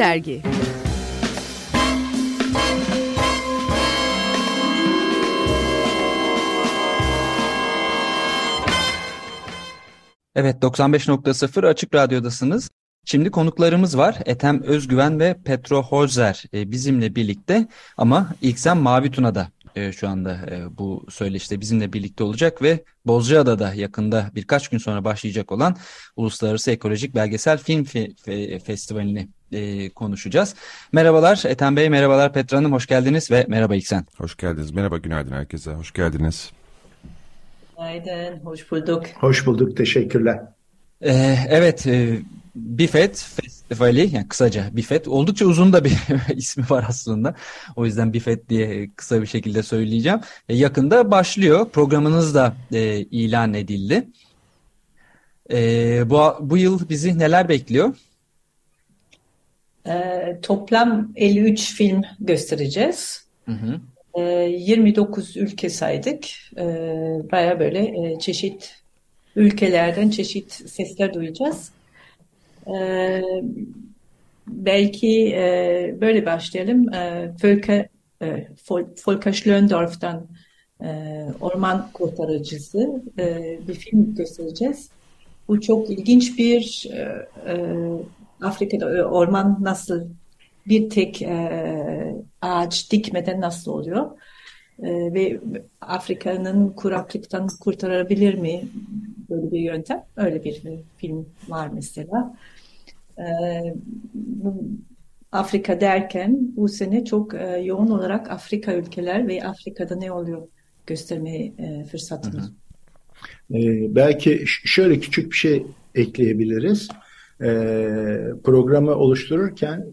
Dergi Evet 95.0 Açık Radyo'dasınız. Şimdi konuklarımız var. Etem Özgüven ve Petro Holzer e, bizimle birlikte ama İlksem Mavi Tuna'da e, şu anda e, bu söyleşte bizimle birlikte olacak ve Bozcaada'da yakında birkaç gün sonra başlayacak olan Uluslararası Ekolojik Belgesel Film Fe Fe Festivali'ni e, konuşacağız. Merhabalar Ethem Bey, merhabalar Petra Hanım, hoş geldiniz ve merhaba İlksen. Hoş geldiniz, merhaba günaydın herkese, hoş geldiniz. Günaydın, hoş bulduk. Hoş bulduk, teşekkürler. Ee, evet, e, Bifet Festivali, yani kısaca Bifet, oldukça uzun da bir ismi var aslında. O yüzden Bifet diye kısa bir şekilde söyleyeceğim. E, yakında başlıyor, programınız da e, ilan edildi. E, bu, bu yıl bizi neler bekliyor? E, toplam 53 film göstereceğiz. Hı hı. 29 ee, ülke saydık. Ee, Baya böyle e, çeşit ülkelerden çeşit sesler duyacağız. Ee, belki e, böyle başlayalım. Volker, Volker Schlöndorf'tan e, Orman Kurtarıcısı bir film göstereceğiz. Bu çok ilginç bir Afrika'da orman nasıl bir tek e, ağaç dikmeden nasıl oluyor? E, ve Afrika'nın kuraklıktan kurtarabilir mi böyle bir yöntem? Öyle bir, film var mesela. E, bu, Afrika derken bu sene çok e, yoğun olarak Afrika ülkeler ve Afrika'da ne oluyor göstermeye e, fırsatımız. Ee, belki şöyle küçük bir şey ekleyebiliriz. Ee, programı oluştururken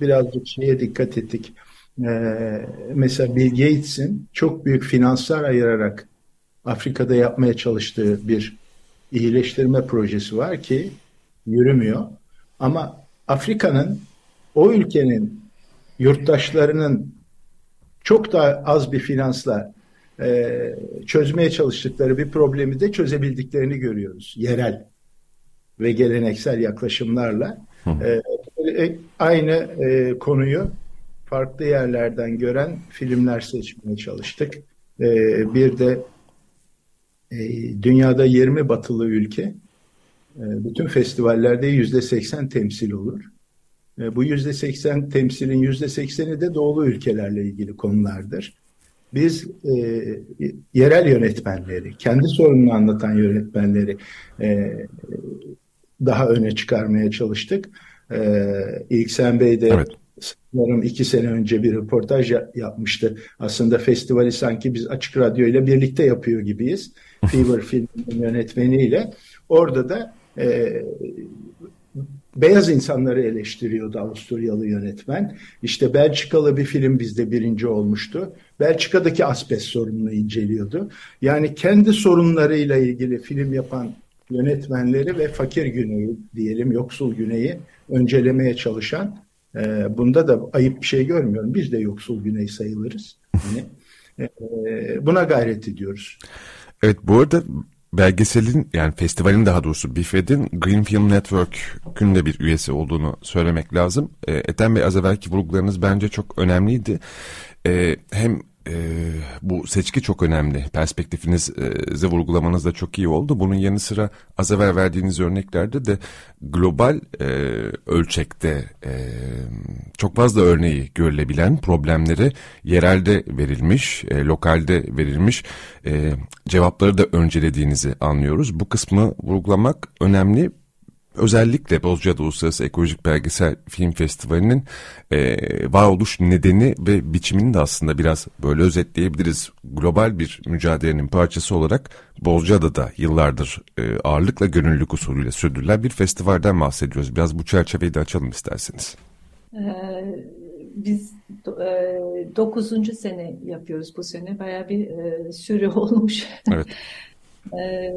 birazcık şeye dikkat ettik. Ee, mesela Bill Gates'in çok büyük finanslar ayırarak Afrika'da yapmaya çalıştığı bir iyileştirme projesi var ki yürümüyor. Ama Afrika'nın o ülkenin yurttaşlarının çok daha az bir finansla e, çözmeye çalıştıkları bir problemi de çözebildiklerini görüyoruz. Yerel ve geleneksel yaklaşımlarla. E, e, aynı e, konuyu farklı yerlerden gören filmler seçmeye çalıştık. E, bir de e, dünyada 20 batılı ülke e, bütün festivallerde yüzde 80 temsil olur. E, bu yüzde 80 temsilin yüzde 80'i de doğulu ülkelerle ilgili konulardır. Biz e, yerel yönetmenleri, kendi sorununu anlatan yönetmenleri e, daha öne çıkarmaya çalıştık. Ee, İlksen Bey de evet. sanırım iki sene önce bir röportaj yapmıştı. Aslında festivali sanki biz Açık Radyo ile birlikte yapıyor gibiyiz. Fever filminin yönetmeniyle. Orada da e, beyaz insanları eleştiriyordu Avusturyalı yönetmen. İşte Belçikalı bir film bizde birinci olmuştu. Belçika'daki asbest sorununu inceliyordu. Yani kendi sorunlarıyla ilgili film yapan yönetmenleri ve fakir güneyi diyelim yoksul güneyi öncelemeye çalışan e, bunda da ayıp bir şey görmüyorum. Biz de yoksul güney sayılırız. Yani, e, buna gayret ediyoruz. Evet bu arada belgeselin yani festivalin daha doğrusu BİFED'in Green Film Network'ün de bir üyesi olduğunu söylemek lazım. E, Ethem Bey az evvelki vurgularınız bence çok önemliydi. E, hem e, bu seçki çok önemli. Perspektifinizi vurgulamanız da çok iyi oldu. Bunun yanı sıra az evvel verdiğiniz örneklerde de global e, ölçekte e, çok fazla örneği görülebilen problemleri yerelde verilmiş, e, lokalde verilmiş e, cevapları da öncelediğinizi anlıyoruz. Bu kısmı vurgulamak önemli özellikle Bozcaada Uluslararası Ekolojik Belgesel Film Festivali'nin e, varoluş nedeni ve biçimini de aslında biraz böyle özetleyebiliriz. Global bir mücadelenin parçası olarak Bozcaada'da yıllardır e, ağırlıkla gönüllülük usulüyle sürdürülen bir festivalden bahsediyoruz. Biraz bu çerçeveyi de açalım isterseniz. Ee, biz e, dokuzuncu sene yapıyoruz bu sene. Baya bir e, süre olmuş. Evet. e,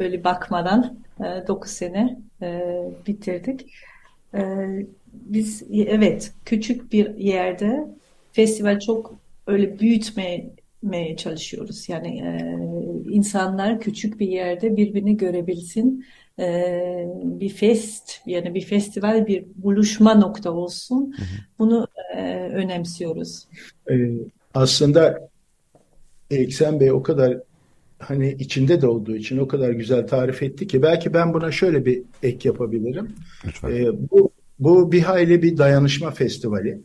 böyle bakmadan e, 9 sene e, bitirdik. E, biz evet küçük bir yerde festival çok öyle büyütmeye çalışıyoruz. Yani e, insanlar küçük bir yerde birbirini görebilsin e, bir fest yani bir festival bir buluşma nokta olsun. Hı hı. Bunu e, önemsiyoruz. Ee, aslında Eksen Bey o kadar hani içinde de olduğu için o kadar güzel tarif etti ki belki ben buna şöyle bir ek yapabilirim. Lütfen. Ee, bu, bu bir hayli bir dayanışma festivali.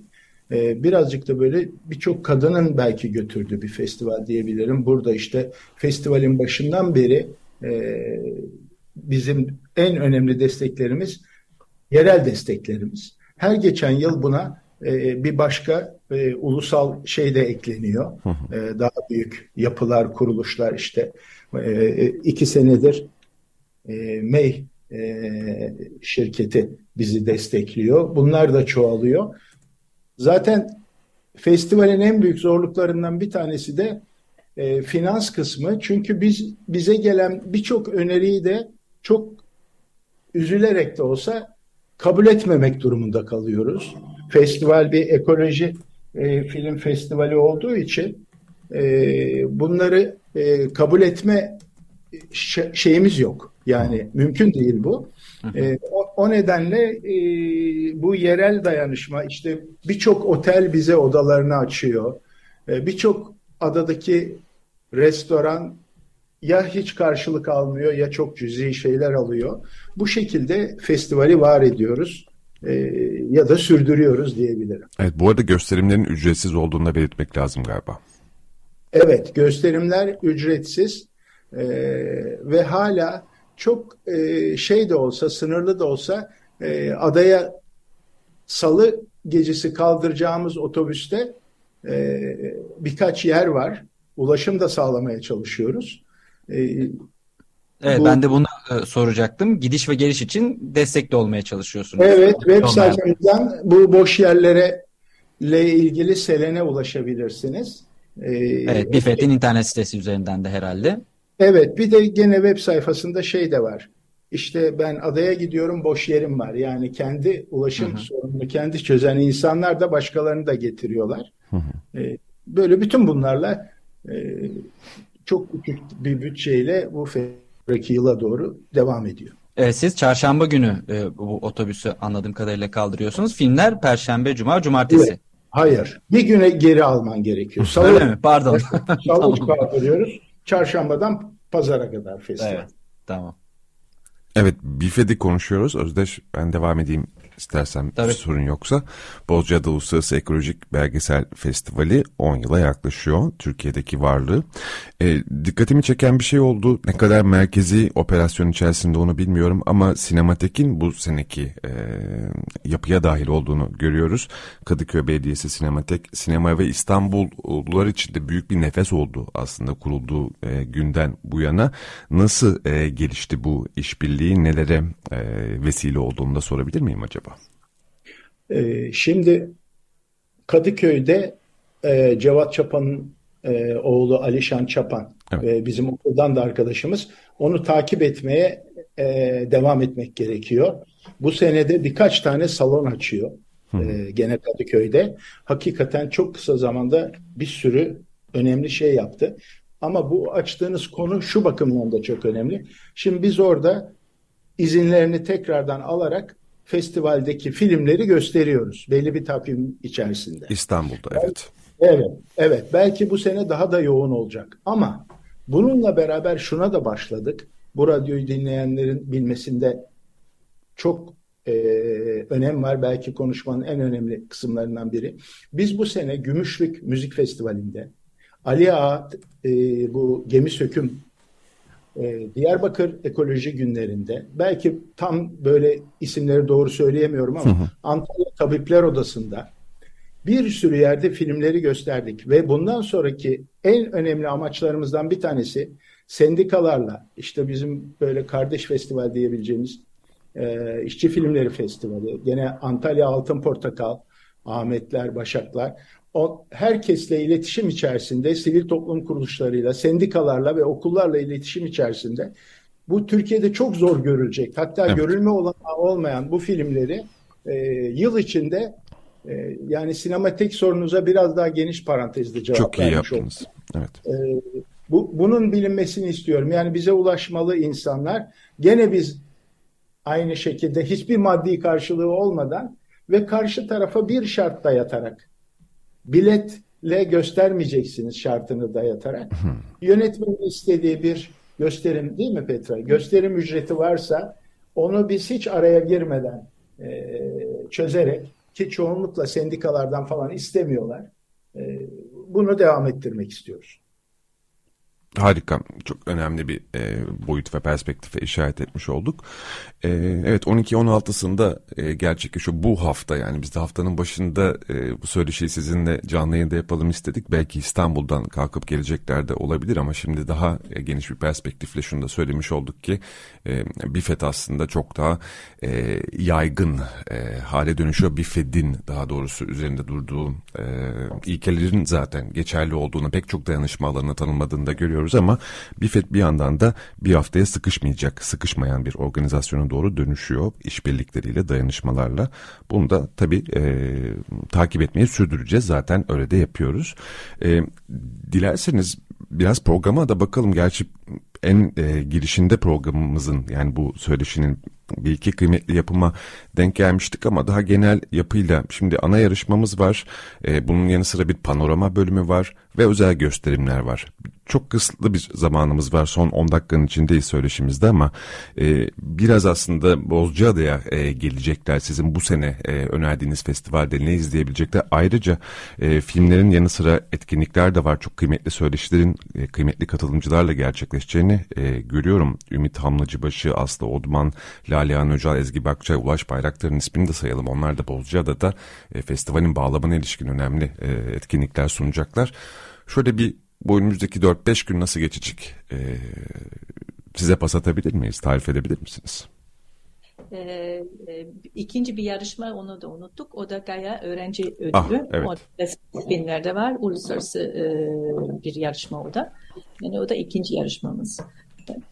Ee, birazcık da böyle birçok kadının belki götürdüğü bir festival diyebilirim. Burada işte festivalin başından beri e, bizim en önemli desteklerimiz yerel desteklerimiz. Her geçen yıl buna e, bir başka e, ulusal şey de ekleniyor. E, daha büyük yapılar, kuruluşlar işte e, iki senedir e, MEY e, şirketi bizi destekliyor. Bunlar da çoğalıyor. Zaten festivalin en büyük zorluklarından bir tanesi de e, finans kısmı. Çünkü biz bize gelen birçok öneriyi de çok üzülerek de olsa kabul etmemek durumunda kalıyoruz. Festival bir ekoloji e, film festivali olduğu için e, bunları e, kabul etme şeyimiz yok. Yani mümkün değil bu. E, o, o nedenle e, bu yerel dayanışma işte birçok otel bize odalarını açıyor. E, birçok adadaki restoran ya hiç karşılık almıyor ya çok cüzi şeyler alıyor. Bu şekilde festivali var ediyoruz ya da sürdürüyoruz diyebilirim. Evet bu arada gösterimlerin ücretsiz olduğunu da belirtmek lazım galiba. Evet gösterimler ücretsiz e, ve hala çok e, şey de olsa sınırlı da olsa e, adaya salı gecesi kaldıracağımız otobüste e, birkaç yer var. Ulaşım da sağlamaya çalışıyoruz. E, evet bu, ben de bunu e, soracaktım. Gidiş ve geliş için destekli olmaya çalışıyorsunuz. Evet web sayfamızdan bu boş yerlere ile ilgili Selen'e ulaşabilirsiniz. Ee, evet, Bifet'in internet sitesi üzerinden de herhalde. Evet, bir de gene web sayfasında şey de var. İşte ben adaya gidiyorum, boş yerim var. Yani kendi ulaşım hı hı. sorununu kendi çözen insanlar da başkalarını da getiriyorlar. Hı hı. Ee, böyle bütün bunlarla e, çok küçük bir bütçeyle bu sonraki yıla doğru devam ediyor. Evet, siz çarşamba günü e, bu otobüsü anladığım kadarıyla kaldırıyorsunuz. Filmler perşembe, cuma, cumartesi. Evet. Hayır. Bir güne geri alman gerekiyor. Salı, Öyle mi? Pardon. Salı tamam. kaldırıyoruz. Çarşambadan pazara kadar festival. Evet. Tamam. Evet, Bifed'i konuşuyoruz. Özdeş ben devam edeyim istersen Tabii. sorun yoksa. Bozcaada Uluslararası Ekolojik Belgesel Festivali 10 yıla yaklaşıyor Türkiye'deki varlığı. E, dikkatimi çeken bir şey oldu. Ne kadar merkezi operasyon içerisinde onu bilmiyorum ama Sinematek'in bu seneki e, yapıya dahil olduğunu görüyoruz. Kadıköy Belediyesi Sinematek, sinema ve İstanbullular için de büyük bir nefes oldu aslında kurulduğu e, günden bu yana. Nasıl e, gelişti bu işbirliği, nelere e, vesile olduğunu da sorabilir miyim acaba? E, şimdi Kadıköy'de e, Cevat Çapan'ın e, oğlu Alişan Çapan evet. e, bizim okuldan da arkadaşımız. Onu takip etmeye e, devam etmek gerekiyor. Bu senede birkaç tane salon açıyor. E, gene Kadıköy'de. Hakikaten çok kısa zamanda bir sürü önemli şey yaptı. Ama bu açtığınız konu şu bakımdan da çok önemli. Şimdi biz orada izinlerini tekrardan alarak festivaldeki filmleri gösteriyoruz. Belli bir takvim içerisinde. İstanbul'da evet. Evet, evet. Belki bu sene daha da yoğun olacak. Ama bununla beraber şuna da başladık. Bu radyoyu dinleyenlerin bilmesinde çok e, önem var. Belki konuşmanın en önemli kısımlarından biri. Biz bu sene Gümüşlük Müzik Festivali'nde Ali Ağa e, bu gemi söküm e, Diyarbakır Ekoloji Günlerinde belki tam böyle isimleri doğru söyleyemiyorum ama hı hı. Antalya Tabipler Odası'nda bir sürü yerde filmleri gösterdik ve bundan sonraki en önemli amaçlarımızdan bir tanesi sendikalarla işte bizim böyle kardeş festival diyebileceğimiz e, işçi filmleri festivali gene Antalya Altın Portakal Ahmetler, Başaklar herkesle iletişim içerisinde sivil toplum kuruluşlarıyla, sendikalarla ve okullarla iletişim içerisinde bu Türkiye'de çok zor görülecek. Hatta evet. görülme olan olmayan bu filmleri e, yıl içinde e, yani sinematik sorunuza biraz daha geniş parantezde cevap Çok iyi yaptınız. Oldum. Evet. E, bu, bunun bilinmesini istiyorum. Yani bize ulaşmalı insanlar. Gene biz aynı şekilde hiçbir maddi karşılığı olmadan ve karşı tarafa bir şart dayatarak biletle göstermeyeceksiniz şartını dayatarak yönetmenin istediği bir gösterim değil mi Petra? Gösterim ücreti varsa onu biz hiç araya girmeden e, çözerek ki çoğunlukla sendikalardan falan istemiyorlar. E, bunu devam ettirmek istiyoruz. Harika. Çok önemli bir e, boyut ve perspektife işaret etmiş olduk. E, evet 12-16'sında e, gerçekleşiyor bu hafta yani biz de haftanın başında e, bu söyleşiyi sizinle canlı yayında yapalım istedik. Belki İstanbul'dan kalkıp gelecekler de olabilir ama şimdi daha e, geniş bir perspektifle şunu da söylemiş olduk ki e, BİFET aslında çok daha e, yaygın e, hale dönüşüyor. BİFET'in daha doğrusu üzerinde durduğu e, ilkelerin zaten geçerli olduğunu pek çok dayanışma alanına tanımladığını da görüyoruz ama BİFET bir yandan da bir haftaya sıkışmayacak, sıkışmayan bir organizasyona doğru dönüşüyor işbirlikleriyle, dayanışmalarla. Bunu da tabii e, takip etmeyi sürdüreceğiz. Zaten öyle de yapıyoruz. E, dilerseniz biraz programa da bakalım. Gerçi en e, girişinde programımızın yani bu söyleşinin bir iki kıymetli yapıma denk gelmiştik ama daha genel yapıyla şimdi ana yarışmamız var. E, bunun yanı sıra bir panorama bölümü var ve özel gösterimler var. Çok kısıtlı bir zamanımız var. Son 10 dakikanın içindeyiz söyleşimizde ama e, biraz aslında Bozcaada'ya e, gelecekler. Sizin bu sene e, önerdiğiniz festivalde ne izleyebilecekler. Ayrıca e, filmlerin yanı sıra etkinlikler de var. Çok kıymetli söyleşilerin e, kıymetli katılımcılarla gerçekleşeceğini e, görüyorum. Ümit Hamlıcıbaşı, Aslı Odman, Lalehan Öcal, Ezgi Bakçay, Ulaş Bayraktar'ın ismini de sayalım. Onlar da Bozcaada'da e, festivalin bağlamına ilişkin önemli e, etkinlikler sunacaklar. Şöyle bir bu önümüzdeki 4-5 gün nasıl geçecek e, size pas atabilir miyiz? Tarif edebilir misiniz? E, ikinci bir yarışma onu da unuttuk. O da Gaya Öğrenci Ödülü. Ah, evet. O da filmlerde var. Uluslararası e, bir yarışma o da. Yani o da ikinci yarışmamız.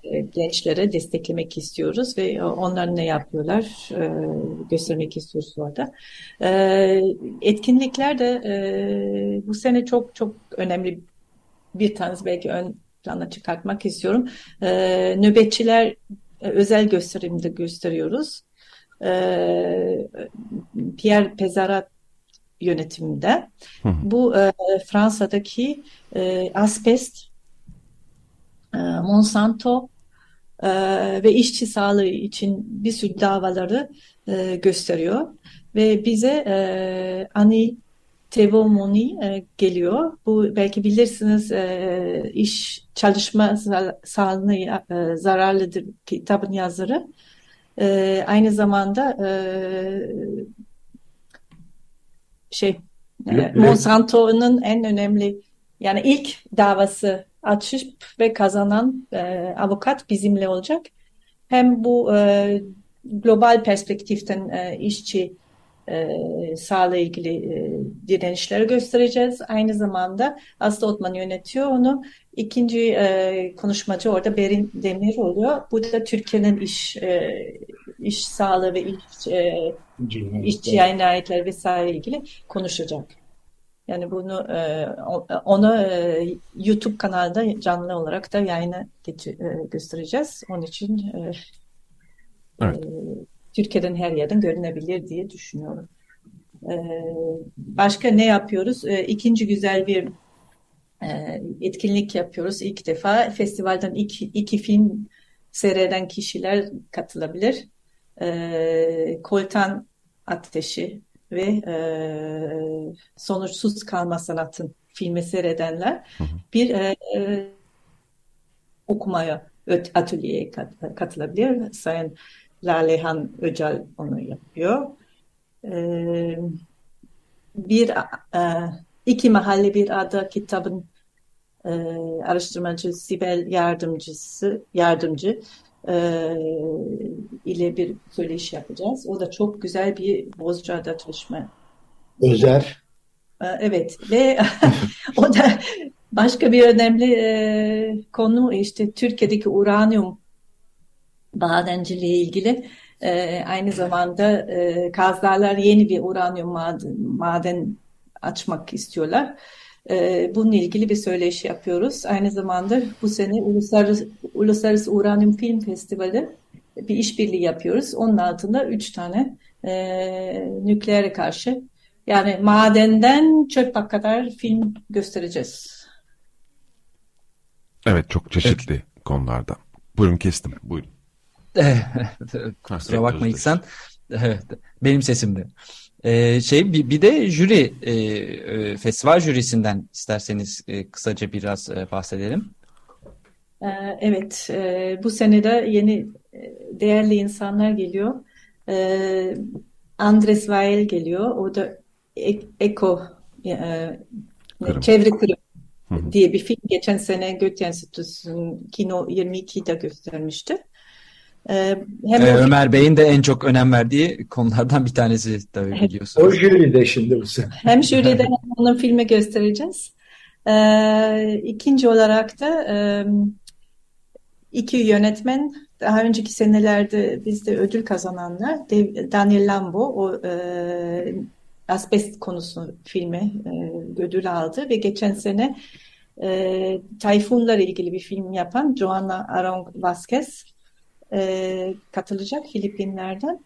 E, gençlere desteklemek istiyoruz ve onlar ne yapıyorlar e, göstermek istiyoruz orada. E, etkinlikler de bu sene çok çok önemli bir tanesi belki ön plana çıkartmak istiyorum. Nöbetçiler özel gösterimde gösteriyoruz. Pierre Pezarat yönetiminde. Bu Fransa'daki asbest e, Monsanto e, ve işçi sağlığı için bir sürü davaları e, gösteriyor. Ve bize Ani Tevomoni geliyor. Bu belki bilirsiniz iş çalışma sağlığına zararlıdır kitabın yazarı. Aynı zamanda şey Monsanto'nun en önemli yani ilk davası açıp ve kazanan e, avukat bizimle olacak. Hem bu e, global perspektiften e, işçi e, sağlığı ilgili e, direnişleri göstereceğiz. Aynı zamanda Aslı Otman yönetiyor onu. İkinci e, konuşmacı orada Berin Demir oluyor. Bu da Türkiye'nin iş e, iş sağlığı ve iş, e, işçi cinayetler vesaire ilgili konuşacak. Yani bunu e, onu e, YouTube kanalında canlı olarak da yayına e, göstereceğiz. Onun için evet. Türkiye'den her yerden görünebilir diye düşünüyorum. başka ne yapıyoruz? İkinci güzel bir etkinlik yapıyoruz ilk defa. Festivalden iki, iki film seyreden kişiler katılabilir. Koltan Ateşi ve e, sonuçsuz kalma sanatın filmi seyredenler hı hı. bir e, e, okumaya atölyeye katılabilir. Sayın Lalehan Öcal onu yapıyor. E, bir e, iki mahalle bir ada kitabın e, araştırmacı Sibel yardımcısı yardımcı e, ile bir söyleşi yapacağız. O da çok güzel bir Bozcaada çalışma. Özer. Evet ve o da başka bir önemli e, konu işte Türkiye'deki uranyum madenciliği ilgili e, aynı zamanda e, Kazlarlar yeni bir uranyum maden, maden açmak istiyorlar. E, bununla ilgili bir söyleşi yapıyoruz. Aynı zamanda bu sene Uluslararası, Uluslararası Uranyum Film Festivali bir işbirliği yapıyoruz. Onun altında üç tane e, nükleere karşı yani madenden çöpe kadar film göstereceğiz. Evet çok çeşitli evet. konularda. Buyurun kestim. Buyurun. Kusura bakma İhsan. Evet, benim sesimdi. Ee, şey bir, bir de jüri e, e, festival jürisinden isterseniz e, kısaca biraz e, bahsedelim. Ee, evet, e, bu senede yeni e, değerli insanlar geliyor. E, Andres Weil geliyor. O da Eko e, Çevre Kırım diye bir film geçen sene Göte Enstitüsü'nün Kino 22'de göstermişti. Ee, hem ee, Ömer Bey'in de en çok önem verdiği konulardan bir tanesi tabii biliyorsunuz. O jüride şimdi bu sene. Hem jüride hem onun filmi göstereceğiz. Ee, ikinci olarak da e, iki yönetmen daha önceki senelerde bizde ödül kazananlar Daniel Lambo o e, asbest konusu filmi e, ödül aldı ve geçen sene e, tayfunlarla ilgili bir film yapan Joanna Arong Vasquez e, katılacak Filipinler'den.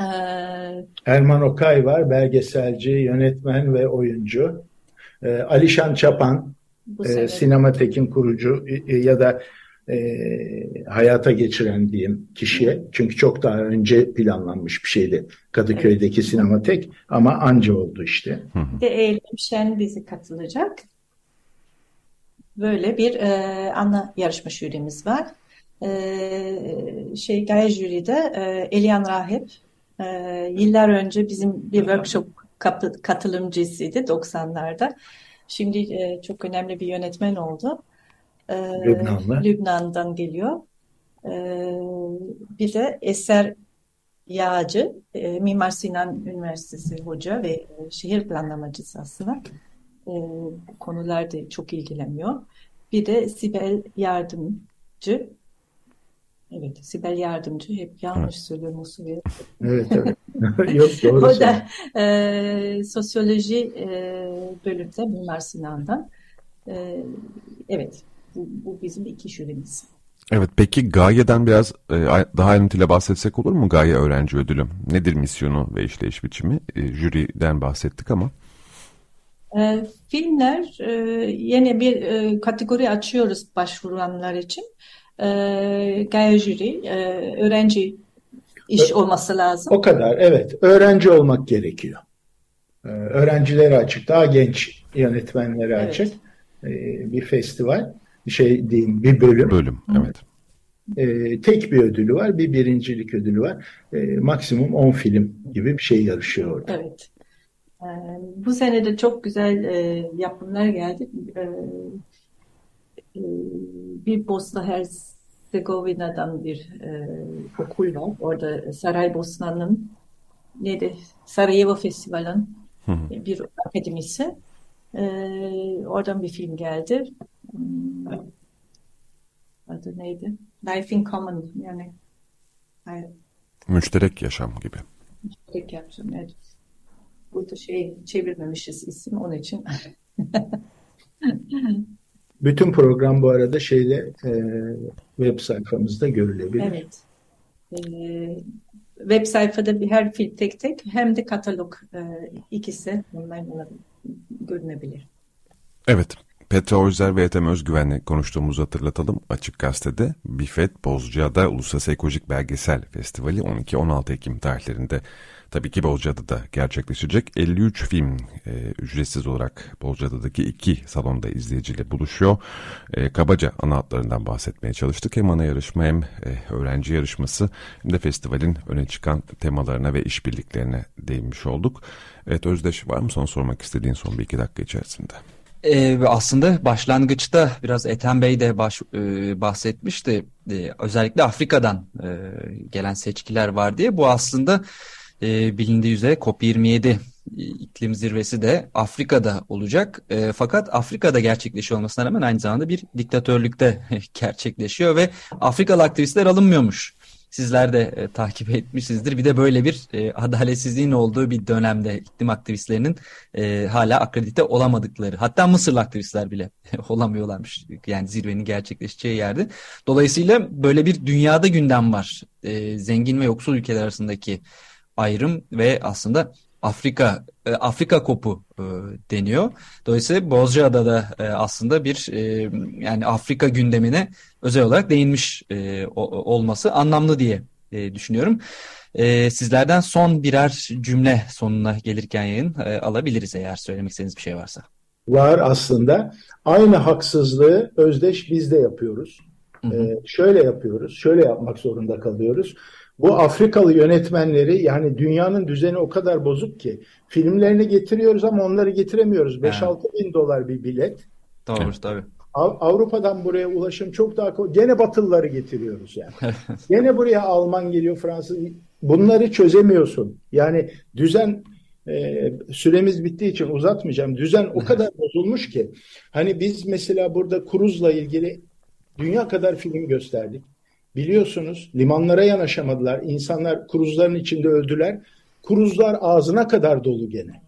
E, Erman Okay var, belgeselci, yönetmen ve oyuncu. E, Alişan Çapan, e, Sinematek'in kurucu e, ya da e, hayata geçiren diyeyim kişiye. Çünkü çok daha önce planlanmış bir şeydi Kadıköy'deki evet. sinematek ama anca oldu işte. Ve Eylem Şen bizi katılacak. Böyle bir e, ana yarışma jürimiz var. E, şey Gaye Jüri'de e, Elian Rahip e, yıllar önce bizim bir workshop katılımcısıydı 90'larda. Şimdi e, çok önemli bir yönetmen oldu. Ee, Lübnanlı. Lübnan'dan geliyor. E, bir de Eser Yağcı, e, Mimar Sinan Üniversitesi hoca ve e, şehir planlamacısı aslında. E, bu konularda çok ilgileniyor. Bir de Sibel Yardımcı. Evet, Sibel Yardımcı. Hep yanlış evet. söylüyorum o Evet, evet. Yok, doğru o da e, sosyoloji e, bölümde Mimar Sinan'dan. E, evet, bu, bu bizim iki jürimiz. Evet peki Gaye'den biraz e, daha ayrıntıyla bahsetsek olur mu Gaye Öğrenci Ödülü? Nedir misyonu ve işleyiş biçimi? E, jüriden bahsettik ama. E, filmler e, yeni bir e, kategori açıyoruz başvuranlar için. E, Jüri, e, öğrenci iş olması lazım. O kadar evet. Öğrenci olmak gerekiyor. E, öğrencilere açık, daha genç yönetmenlere evet. açık e, bir festival şey diyeyim bir bölüm. Bölüm evet. E, tek bir ödülü var, bir birincilik ödülü var. Maksimum 10 film gibi bir şey yarışıyor orada. Evet. Bu sene de çok güzel e, yapımlar geldi. E, bir Bosna Herzegovina'dan bir e, okul var. Orada Saraybosna'nın neydi? Sarajevo Festivali'nin bir akademisi. E, oradan bir film geldi. Hmm. adı neydi? Life in Common yani Müşterek yaşam gibi. Müşterek yaşam evet. Burada şey çevirmemişiz isim onun için. Bütün program bu arada şeyde e, web sayfamızda görülebilir. Evet. E, web sayfada bir her film tek tek hem de katalog e, ikisi online görünebilir. Evet. Petra Oyzer ve Ethem Özgüven'le konuştuğumuzu hatırlatalım. Açık Gazete'de Bifet Bozcaada Uluslararası Ekolojik Belgesel Festivali 12-16 Ekim tarihlerinde tabii ki Bozcaada'da gerçekleşecek. 53 film e, ücretsiz olarak Bozcaada'daki iki salonda izleyiciyle buluşuyor. E, kabaca ana hatlarından bahsetmeye çalıştık. Hem ana yarışma hem e, öğrenci yarışması hem de festivalin öne çıkan temalarına ve işbirliklerine değinmiş olduk. Evet Özdeş var mı son sormak istediğin son bir iki dakika içerisinde? Ee, aslında başlangıçta biraz Ethem Bey de baş, e, bahsetmişti. E, özellikle Afrika'dan e, gelen seçkiler var diye. Bu aslında e, bilindiği üzere COP27 e, iklim zirvesi de Afrika'da olacak. E, fakat Afrika'da gerçekleşiyor olmasına rağmen aynı zamanda bir diktatörlükte gerçekleşiyor ve Afrikalı aktivistler alınmıyormuş sizler de e, takip etmişsinizdir. Bir de böyle bir e, adaletsizliğin olduğu bir dönemde iklim aktivistlerinin e, hala akredite olamadıkları hatta Mısırlı aktivistler bile olamıyorlarmış yani zirvenin gerçekleşeceği yerde. Dolayısıyla böyle bir dünyada gündem var. E, zengin ve yoksul ülkeler arasındaki ayrım ve aslında Afrika e, Afrika kopu e, deniyor. Dolayısıyla Bozcaada'da e, aslında bir e, yani Afrika gündemine özel olarak değinmiş e, o, olması anlamlı diye e, düşünüyorum. E, sizlerden son birer cümle sonuna gelirken yayın e, alabiliriz eğer söylemek istediğiniz bir şey varsa. Var aslında. Aynı haksızlığı özdeş biz de yapıyoruz. Hı hı. Şöyle yapıyoruz, şöyle yapmak zorunda kalıyoruz. Bu Afrikalı yönetmenleri yani dünyanın düzeni o kadar bozuk ki filmlerini getiriyoruz ama onları getiremiyoruz. 5-6 bin dolar bir bilet. Doğru tabii. Avrupa'dan buraya ulaşım çok daha kolay. Gene Batılıları getiriyoruz yani. Gene buraya Alman geliyor, Fransız. Bunları çözemiyorsun. Yani düzen e, süremiz bittiği için uzatmayacağım. Düzen o kadar bozulmuş ki. Hani biz mesela burada Kruz'la ilgili dünya kadar film gösterdik. Biliyorsunuz limanlara yanaşamadılar. İnsanlar kruzların içinde öldüler. Kruzlar ağzına kadar dolu gene.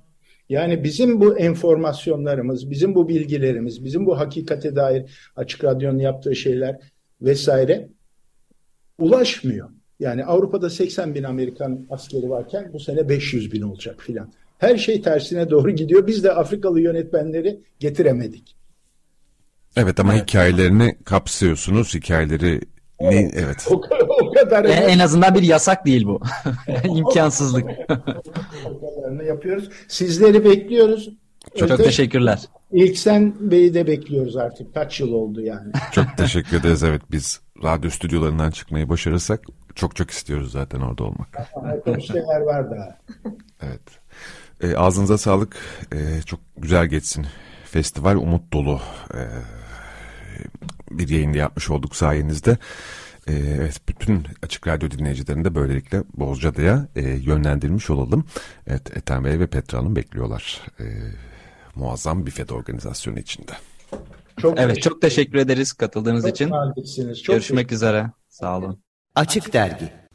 Yani bizim bu enformasyonlarımız, bizim bu bilgilerimiz, bizim bu hakikate dair Açık Radyo'nun yaptığı şeyler vesaire ulaşmıyor. Yani Avrupa'da 80 bin Amerikan askeri varken bu sene 500 bin olacak filan. Her şey tersine doğru gidiyor. Biz de Afrikalı yönetmenleri getiremedik. Evet ama evet. hikayelerini kapsıyorsunuz. Hikayeleri ne, evet. O, o kadar. En, en azından bir yasak değil bu. İmkansızlık. o kadarını yapıyoruz. Sizleri bekliyoruz. Çok, çok teşekkürler. İlk sen Bey'i de bekliyoruz artık. Kaç yıl oldu yani. Çok teşekkür ederiz. Evet biz radyo stüdyolarından çıkmayı başarırsak çok çok istiyoruz zaten orada olmak. Bir şeyler var daha. Evet. E, ağzınıza sağlık. E, çok güzel geçsin. Festival umut dolu. E, bir yayında yapmış olduk sayenizde. E, evet, bütün Açık Radyo dinleyicilerini de böylelikle Bozcaada'ya e, yönlendirmiş olalım. Evet, Ethem Bey ve Petra Hanım bekliyorlar. E, muazzam bir FED organizasyonu içinde. Çok evet, çok teşekkür ederiz katıldığınız çok için. Çok Görüşmek üzere. Sağ olun. Açık Dergi